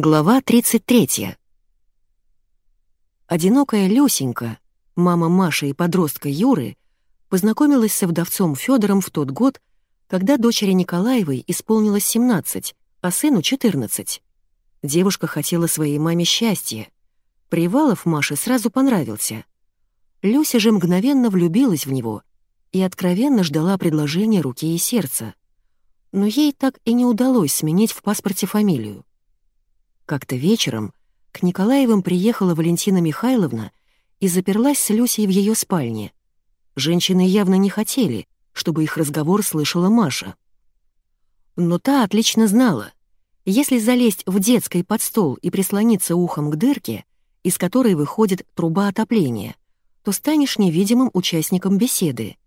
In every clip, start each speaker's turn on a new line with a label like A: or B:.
A: Глава 33. Одинокая Люсенька, мама Маши и подростка Юры, познакомилась со вдовцом Федором в тот год, когда дочери Николаевой исполнилось 17, а сыну 14. Девушка хотела своей маме счастья. Привалов Маше сразу понравился. Люся же мгновенно влюбилась в него и откровенно ждала предложения руки и сердца. Но ей так и не удалось сменить в паспорте фамилию. Как-то вечером к Николаевым приехала Валентина Михайловна и заперлась с Люсей в ее спальне. Женщины явно не хотели, чтобы их разговор слышала Маша. Но та отлично знала, если залезть в детской под стол и прислониться ухом к дырке, из которой выходит труба отопления, то станешь невидимым участником беседы.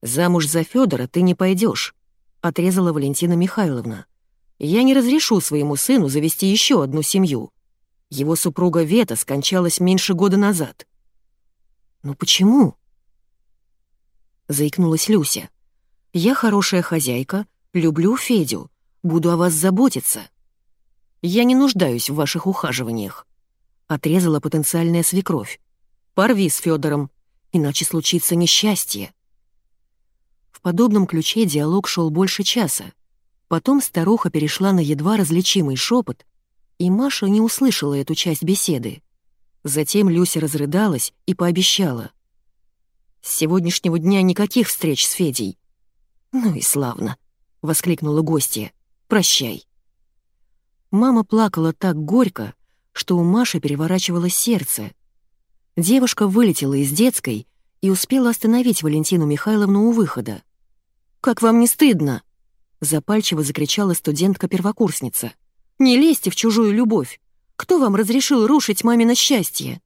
A: «Замуж за Федора ты не пойдешь, отрезала Валентина Михайловна. Я не разрешу своему сыну завести еще одну семью. Его супруга Вета скончалась меньше года назад. «Ну почему?» Заикнулась Люся. «Я хорошая хозяйка, люблю Федю, буду о вас заботиться. Я не нуждаюсь в ваших ухаживаниях», — отрезала потенциальная свекровь. «Порви с Федором, иначе случится несчастье». В подобном ключе диалог шел больше часа. Потом старуха перешла на едва различимый шепот, и Маша не услышала эту часть беседы. Затем Люся разрыдалась и пообещала. «С сегодняшнего дня никаких встреч с Федей». «Ну и славно», — воскликнула гостья. «Прощай». Мама плакала так горько, что у Маши переворачивалось сердце. Девушка вылетела из детской и успела остановить Валентину Михайловну у выхода. «Как вам не стыдно?» Запальчиво закричала студентка-первокурсница. «Не лезьте в чужую любовь! Кто вам разрешил рушить мамино счастье?»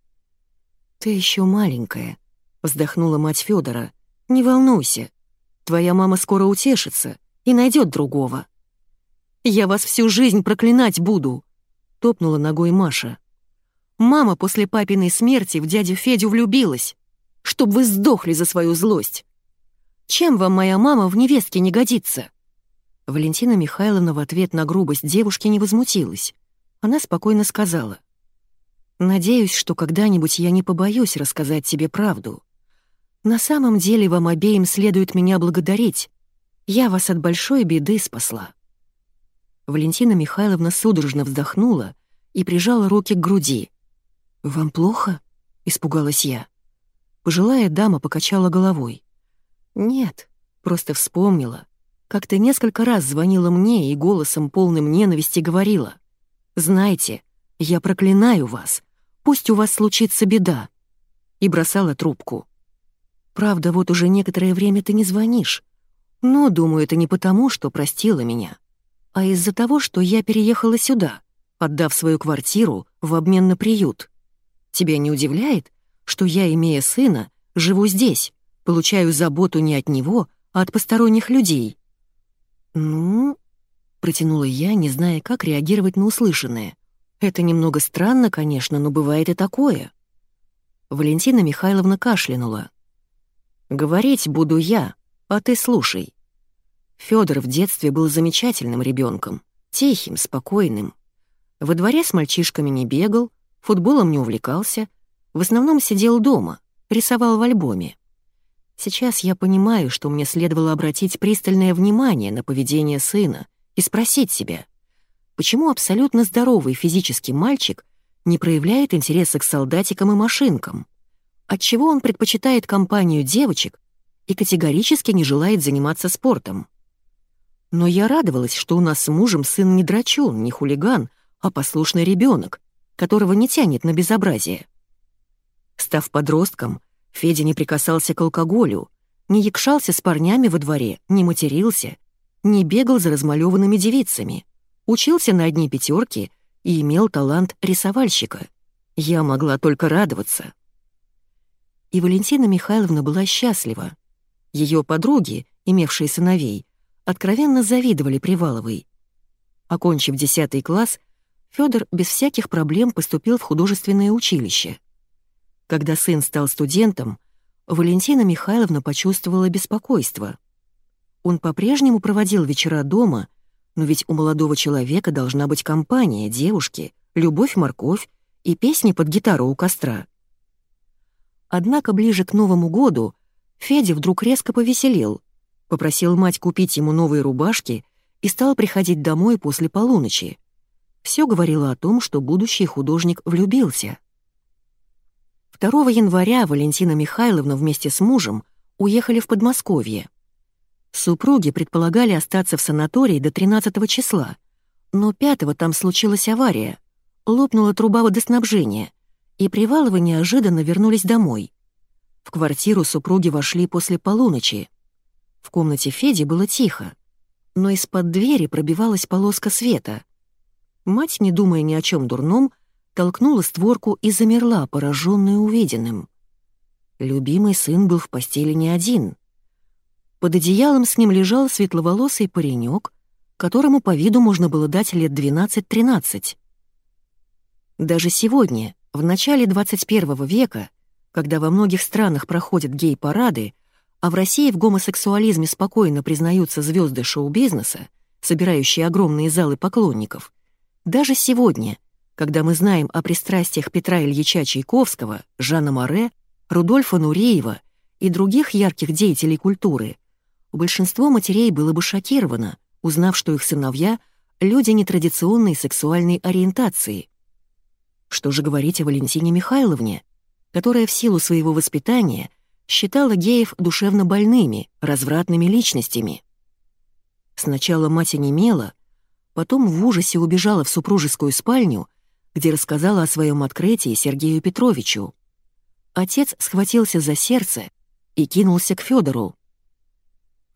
A: «Ты еще маленькая», — вздохнула мать Федора. «Не волнуйся. Твоя мама скоро утешится и найдет другого». «Я вас всю жизнь проклинать буду», — топнула ногой Маша. «Мама после папиной смерти в дядю Федю влюбилась, чтоб вы сдохли за свою злость. Чем вам моя мама в невестке не годится?» Валентина Михайловна в ответ на грубость девушки не возмутилась. Она спокойно сказала. «Надеюсь, что когда-нибудь я не побоюсь рассказать тебе правду. На самом деле вам обеим следует меня благодарить. Я вас от большой беды спасла». Валентина Михайловна судорожно вздохнула и прижала руки к груди. «Вам плохо?» — испугалась я. Пожилая дама покачала головой. «Нет, просто вспомнила, как ты несколько раз звонила мне и голосом полным ненависти говорила. «Знайте, я проклинаю вас, пусть у вас случится беда», и бросала трубку. «Правда, вот уже некоторое время ты не звонишь, но, думаю, это не потому, что простила меня, а из-за того, что я переехала сюда, отдав свою квартиру в обмен на приют. Тебя не удивляет, что я, имея сына, живу здесь, получаю заботу не от него, а от посторонних людей?» «Ну...» — протянула я, не зная, как реагировать на услышанное. «Это немного странно, конечно, но бывает и такое». Валентина Михайловна кашлянула. «Говорить буду я, а ты слушай». Фёдор в детстве был замечательным ребенком, тихим, спокойным. Во дворе с мальчишками не бегал, футболом не увлекался, в основном сидел дома, рисовал в альбоме. Сейчас я понимаю, что мне следовало обратить пристальное внимание на поведение сына и спросить себя, почему абсолютно здоровый физический мальчик не проявляет интереса к солдатикам и машинкам? Отчего он предпочитает компанию девочек и категорически не желает заниматься спортом? Но я радовалась, что у нас с мужем сын не драчун, не хулиган, а послушный ребенок, которого не тянет на безобразие. Став подростком, Федя не прикасался к алкоголю, не якшался с парнями во дворе, не матерился, не бегал за размалеванными девицами, учился на одни пятерки и имел талант рисовальщика. Я могла только радоваться. И Валентина Михайловна была счастлива. Ее подруги, имевшие сыновей, откровенно завидовали Приваловой. Окончив 10 класс, Федор без всяких проблем поступил в художественное училище. Когда сын стал студентом, Валентина Михайловна почувствовала беспокойство. Он по-прежнему проводил вечера дома, Но ведь у молодого человека должна быть компания, девушки, любовь-морковь и песни под гитару у костра. Однако ближе к Новому году Федя вдруг резко повеселел, попросил мать купить ему новые рубашки и стал приходить домой после полуночи. Все говорило о том, что будущий художник влюбился. 2 января Валентина Михайловна вместе с мужем уехали в Подмосковье. Супруги предполагали остаться в санатории до 13 числа, но 5 там случилась авария, лопнула труба водоснабжения, и Приваловы неожиданно вернулись домой. В квартиру супруги вошли после полуночи. В комнате Феди было тихо, но из-под двери пробивалась полоска света. Мать, не думая ни о чем дурном, толкнула створку и замерла, пораженная увиденным. Любимый сын был в постели не один — под одеялом с ним лежал светловолосый паренек, которому по виду можно было дать лет 12-13. Даже сегодня, в начале 21 века, когда во многих странах проходят гей-парады, а в России в гомосексуализме спокойно признаются звезды шоу-бизнеса, собирающие огромные залы поклонников, даже сегодня, когда мы знаем о пристрастиях Петра Ильича Чайковского, Жана Море, Рудольфа Нуреева и других ярких деятелей культуры, большинство матерей было бы шокировано, узнав, что их сыновья — люди нетрадиционной сексуальной ориентации. Что же говорить о Валентине Михайловне, которая в силу своего воспитания считала геев душевно больными, развратными личностями? Сначала мать онемела, потом в ужасе убежала в супружескую спальню, где рассказала о своем открытии Сергею Петровичу. Отец схватился за сердце и кинулся к Федору.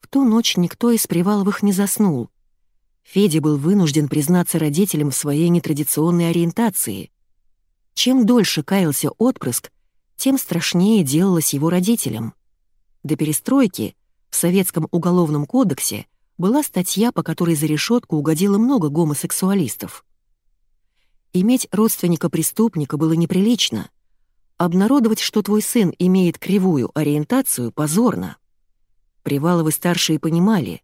A: В ту ночь никто из Приваловых не заснул. Федя был вынужден признаться родителям в своей нетрадиционной ориентации. Чем дольше каялся отпрыск, тем страшнее делалось его родителям. До перестройки в Советском уголовном кодексе была статья, по которой за решетку угодило много гомосексуалистов. Иметь родственника-преступника было неприлично. Обнародовать, что твой сын имеет кривую ориентацию, позорно. Приваловы-старшие понимали,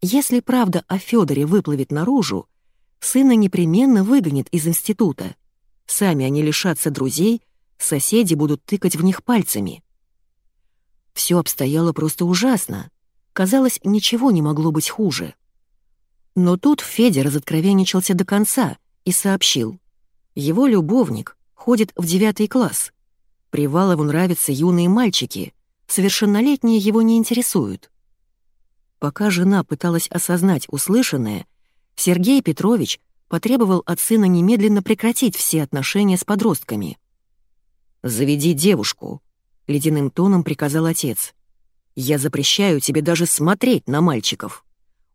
A: если правда о Федоре выплывет наружу, сына непременно выгонят из института. Сами они лишатся друзей, соседи будут тыкать в них пальцами. Все обстояло просто ужасно. Казалось, ничего не могло быть хуже. Но тут Федя разоткровенничался до конца и сообщил. Его любовник ходит в девятый класс. Привалову нравятся юные мальчики, Совершеннолетние его не интересуют. Пока жена пыталась осознать услышанное, Сергей Петрович потребовал от сына немедленно прекратить все отношения с подростками. «Заведи девушку», — ледяным тоном приказал отец. «Я запрещаю тебе даже смотреть на мальчиков.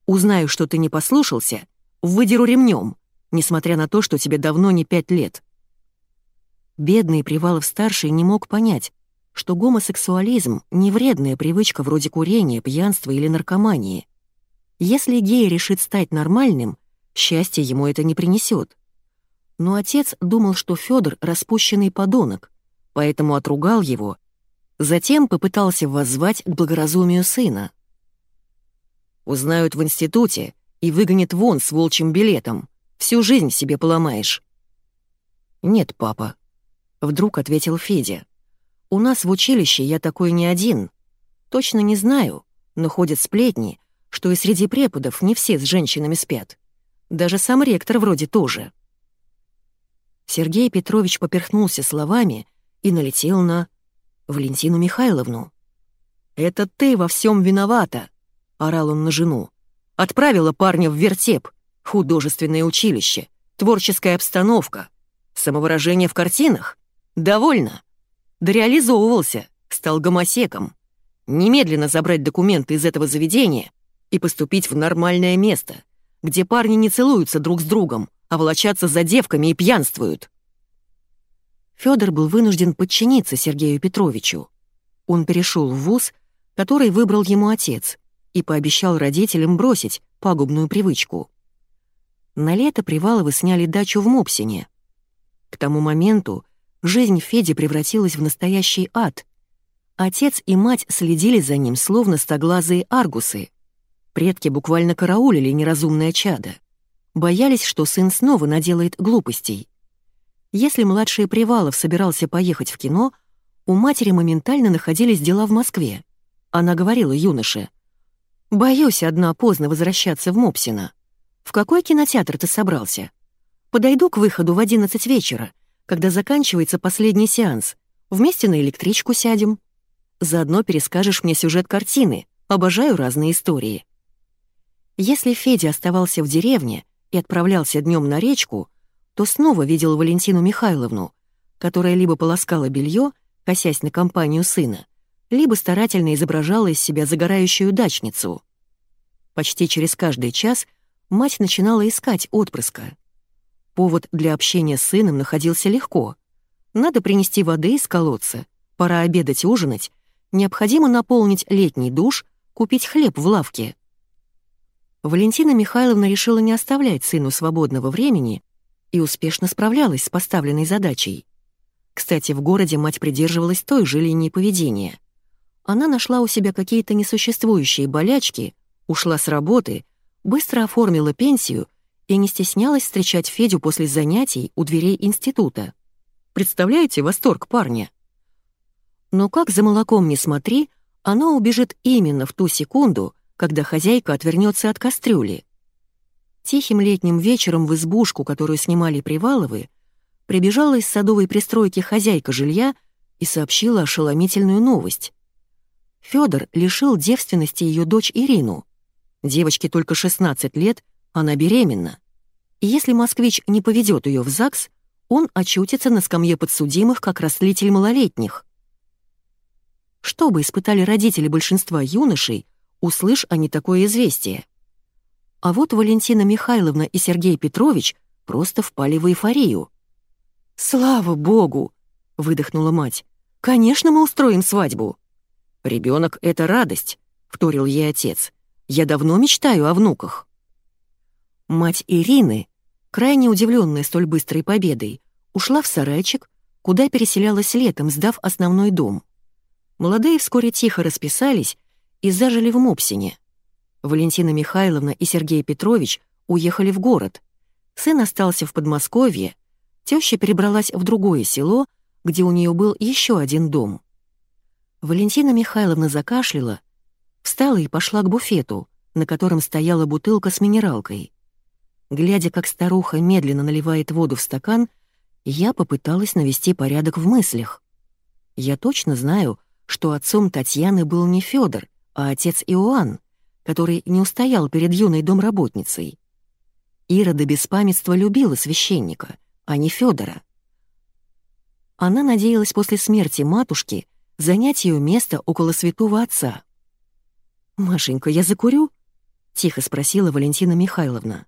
A: Узнаю, что ты не послушался, выдеру ремнем, несмотря на то, что тебе давно не пять лет». Бедный Привалов-старший не мог понять, что гомосексуализм — не вредная привычка вроде курения, пьянства или наркомании. Если гей решит стать нормальным, счастье ему это не принесет. Но отец думал, что Федор распущенный подонок, поэтому отругал его, затем попытался воззвать к благоразумию сына. «Узнают в институте и выгонят вон с волчьим билетом. Всю жизнь себе поломаешь». «Нет, папа», — вдруг ответил Федя. У нас в училище я такой не один. Точно не знаю, но ходят сплетни, что и среди преподов не все с женщинами спят. Даже сам ректор вроде тоже. Сергей Петрович поперхнулся словами и налетел на Валентину Михайловну. «Это ты во всем виновата!» — орал он на жену. «Отправила парня в вертеп, художественное училище, творческая обстановка, самовыражение в картинах. Довольно!» дореализовывался, стал гомосеком. Немедленно забрать документы из этого заведения и поступить в нормальное место, где парни не целуются друг с другом, а волочатся за девками и пьянствуют. Федор был вынужден подчиниться Сергею Петровичу. Он перешел в вуз, который выбрал ему отец, и пообещал родителям бросить пагубную привычку. На лето Приваловы сняли дачу в Мопсине. К тому моменту Жизнь Феди превратилась в настоящий ад. Отец и мать следили за ним, словно стоглазые аргусы. Предки буквально караулили неразумное чадо. Боялись, что сын снова наделает глупостей. Если младший Привалов собирался поехать в кино, у матери моментально находились дела в Москве. Она говорила юноше, «Боюсь одна поздно возвращаться в Мопсино. В какой кинотеатр ты собрался? Подойду к выходу в 11 вечера, когда заканчивается последний сеанс. Вместе на электричку сядем. Заодно перескажешь мне сюжет картины. Обожаю разные истории». Если Федя оставался в деревне и отправлялся днем на речку, то снова видел Валентину Михайловну, которая либо полоскала белье, косясь на компанию сына, либо старательно изображала из себя загорающую дачницу. Почти через каждый час мать начинала искать отпрыска. Повод для общения с сыном находился легко. Надо принести воды из колодца, пора обедать ужинать, необходимо наполнить летний душ, купить хлеб в лавке — Валентина Михайловна решила не оставлять сыну свободного времени и успешно справлялась с поставленной задачей. Кстати, в городе мать придерживалась той же линии поведения. Она нашла у себя какие-то несуществующие болячки, ушла с работы, быстро оформила пенсию и не стеснялась встречать Федю после занятий у дверей института. Представляете восторг парня? Но как за молоком не смотри, оно убежит именно в ту секунду, когда хозяйка отвернется от кастрюли. Тихим летним вечером в избушку, которую снимали Приваловы, прибежала из садовой пристройки хозяйка жилья и сообщила ошеломительную новость. Фёдор лишил девственности ее дочь Ирину. Девочке только 16 лет, она беременна. И если москвич не поведет ее в ЗАГС, он очутится на скамье подсудимых как растлитель малолетних. Что бы испытали родители большинства юношей, услышь они такое известие. А вот Валентина Михайловна и Сергей Петрович просто впали в эйфорию. «Слава богу!» — выдохнула мать. «Конечно, мы устроим свадьбу!» Ребенок — это радость», — вторил ей отец. «Я давно мечтаю о внуках». Мать Ирины, крайне удивленная столь быстрой победой, ушла в сарайчик, куда переселялась летом, сдав основной дом. Молодые вскоре тихо расписались и зажили в Мопсине. Валентина Михайловна и Сергей Петрович уехали в город. Сын остался в Подмосковье, теща перебралась в другое село, где у нее был еще один дом. Валентина Михайловна закашляла, встала и пошла к буфету, на котором стояла бутылка с минералкой. Глядя, как старуха медленно наливает воду в стакан, я попыталась навести порядок в мыслях. Я точно знаю, что отцом Татьяны был не Федор, а отец Иоанн, который не устоял перед юной домработницей. Ира до беспамятства любила священника, а не Федора. Она надеялась после смерти матушки занять ее место около святого отца. «Машенька, я закурю?» — тихо спросила Валентина Михайловна.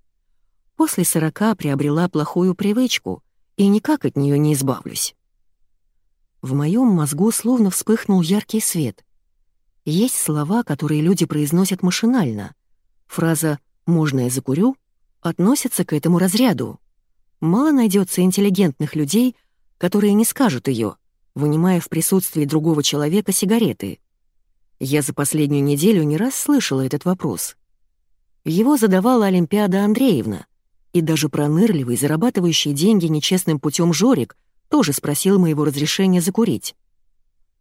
A: «После сорока приобрела плохую привычку, и никак от нее не избавлюсь». В моем мозгу словно вспыхнул яркий свет. Есть слова, которые люди произносят машинально. Фраза «можно я закурю» относится к этому разряду. Мало найдется интеллигентных людей, которые не скажут ее, вынимая в присутствии другого человека сигареты. Я за последнюю неделю не раз слышала этот вопрос. Его задавала Олимпиада Андреевна, и даже пронырливый, зарабатывающий деньги нечестным путем Жорик тоже спросил моего разрешения закурить.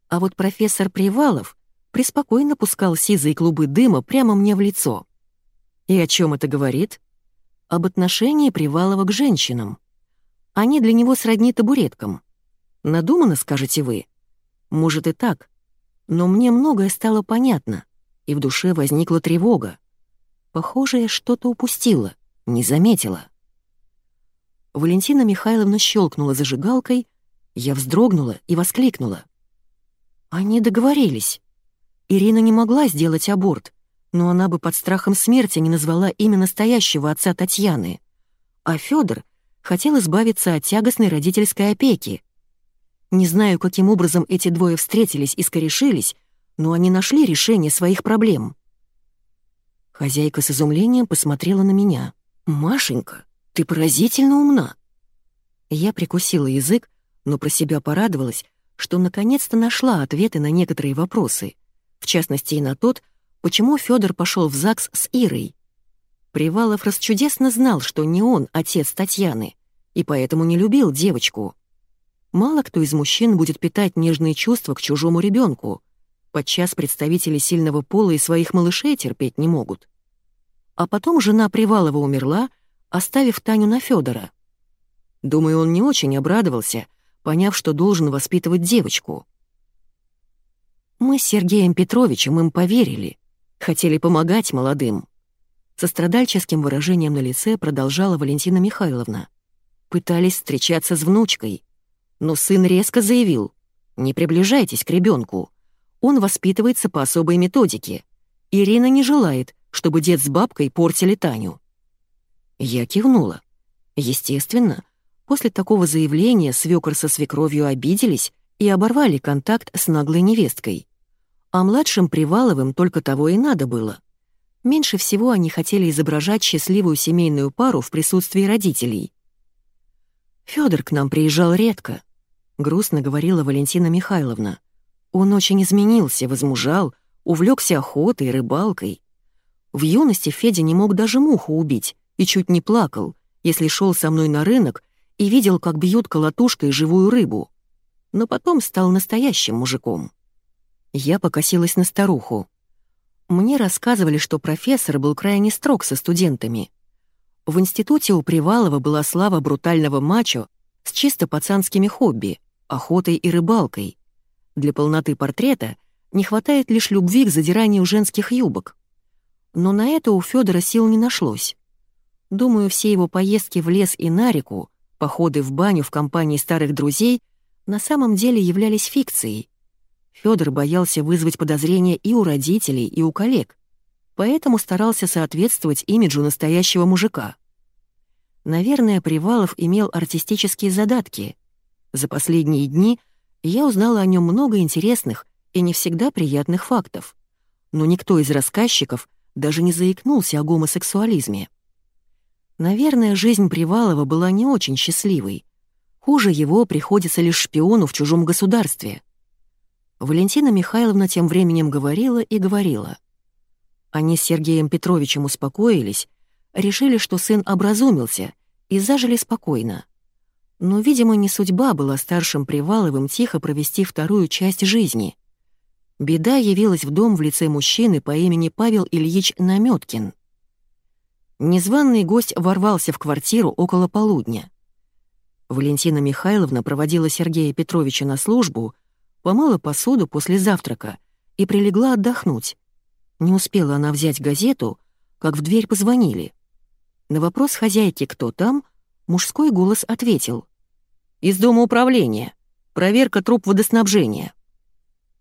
A: А вот профессор Привалов преспокойно пускал сизые клубы дыма прямо мне в лицо. И о чем это говорит? Об отношении Привалова к женщинам. Они для него сродни табуреткам. Надумано, скажете вы? Может и так. Но мне многое стало понятно, и в душе возникла тревога. Похоже, я что-то упустила, не заметила. Валентина Михайловна щелкнула зажигалкой, я вздрогнула и воскликнула. Они договорились. Ирина не могла сделать аборт, но она бы под страхом смерти не назвала имя настоящего отца Татьяны. А Федор хотел избавиться от тягостной родительской опеки. Не знаю, каким образом эти двое встретились и скорешились, но они нашли решение своих проблем. Хозяйка с изумлением посмотрела на меня. «Машенька, ты поразительно умна!» Я прикусила язык, но про себя порадовалась, что наконец-то нашла ответы на некоторые вопросы — в частности и на тот, почему Федор пошел в ЗАГС с Ирой. Привалов расчудесно знал, что не он отец Татьяны, и поэтому не любил девочку. Мало кто из мужчин будет питать нежные чувства к чужому ребенку. Подчас представители сильного пола и своих малышей терпеть не могут. А потом жена Привалова умерла, оставив Таню на Федора. Думаю, он не очень обрадовался, поняв, что должен воспитывать девочку. Мы с Сергеем Петровичем им поверили, хотели помогать молодым. Со страдальческим выражением на лице продолжала Валентина Михайловна. Пытались встречаться с внучкой, но сын резко заявил «Не приближайтесь к ребенку. Он воспитывается по особой методике. Ирина не желает, чтобы дед с бабкой портили Таню». Я кивнула. Естественно, после такого заявления свекор со свекровью обиделись и оборвали контакт с наглой невесткой. А младшим Приваловым только того и надо было. Меньше всего они хотели изображать счастливую семейную пару в присутствии родителей. Фёдор к нам приезжал редко», — грустно говорила Валентина Михайловна. «Он очень изменился, возмужал, увлекся охотой, рыбалкой. В юности Федя не мог даже муху убить и чуть не плакал, если шел со мной на рынок и видел, как бьют колотушкой живую рыбу. Но потом стал настоящим мужиком. Я покосилась на старуху. Мне рассказывали, что профессор был крайне строг со студентами. В институте у Привалова была слава брутального мачо с чисто пацанскими хобби, охотой и рыбалкой. Для полноты портрета не хватает лишь любви к задиранию женских юбок. Но на это у Федора сил не нашлось. Думаю, все его поездки в лес и на реку, походы в баню в компании старых друзей на самом деле являлись фикцией. Федор боялся вызвать подозрения и у родителей, и у коллег, поэтому старался соответствовать имиджу настоящего мужика. Наверное, Привалов имел артистические задатки. За последние дни я узнала о нем много интересных и не всегда приятных фактов. Но никто из рассказчиков даже не заикнулся о гомосексуализме. Наверное, жизнь Привалова была не очень счастливой. Хуже его приходится лишь шпиону в чужом государстве. Валентина Михайловна тем временем говорила и говорила. Они с Сергеем Петровичем успокоились, решили, что сын образумился, и зажили спокойно. Но, видимо, не судьба была старшим Приваловым тихо провести вторую часть жизни. Беда явилась в дом в лице мужчины по имени Павел Ильич Намёткин. Незваный гость ворвался в квартиру около полудня. Валентина Михайловна проводила Сергея Петровича на службу, помыла посуду после завтрака и прилегла отдохнуть. Не успела она взять газету, как в дверь позвонили. На вопрос хозяйки «Кто там?» мужской голос ответил. «Из дома управления. Проверка труб водоснабжения».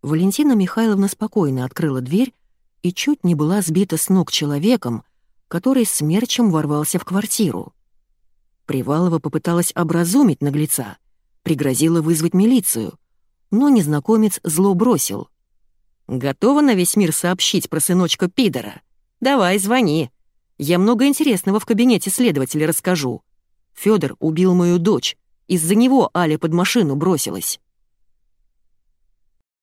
A: Валентина Михайловна спокойно открыла дверь и чуть не была сбита с ног человеком, который смерчем ворвался в квартиру. Привалова попыталась образумить наглеца, пригрозила вызвать милицию, но незнакомец зло бросил. «Готова на весь мир сообщить про сыночка Пидора? Давай, звони. Я много интересного в кабинете следователя расскажу. Федор убил мою дочь, из-за него Аля под машину бросилась».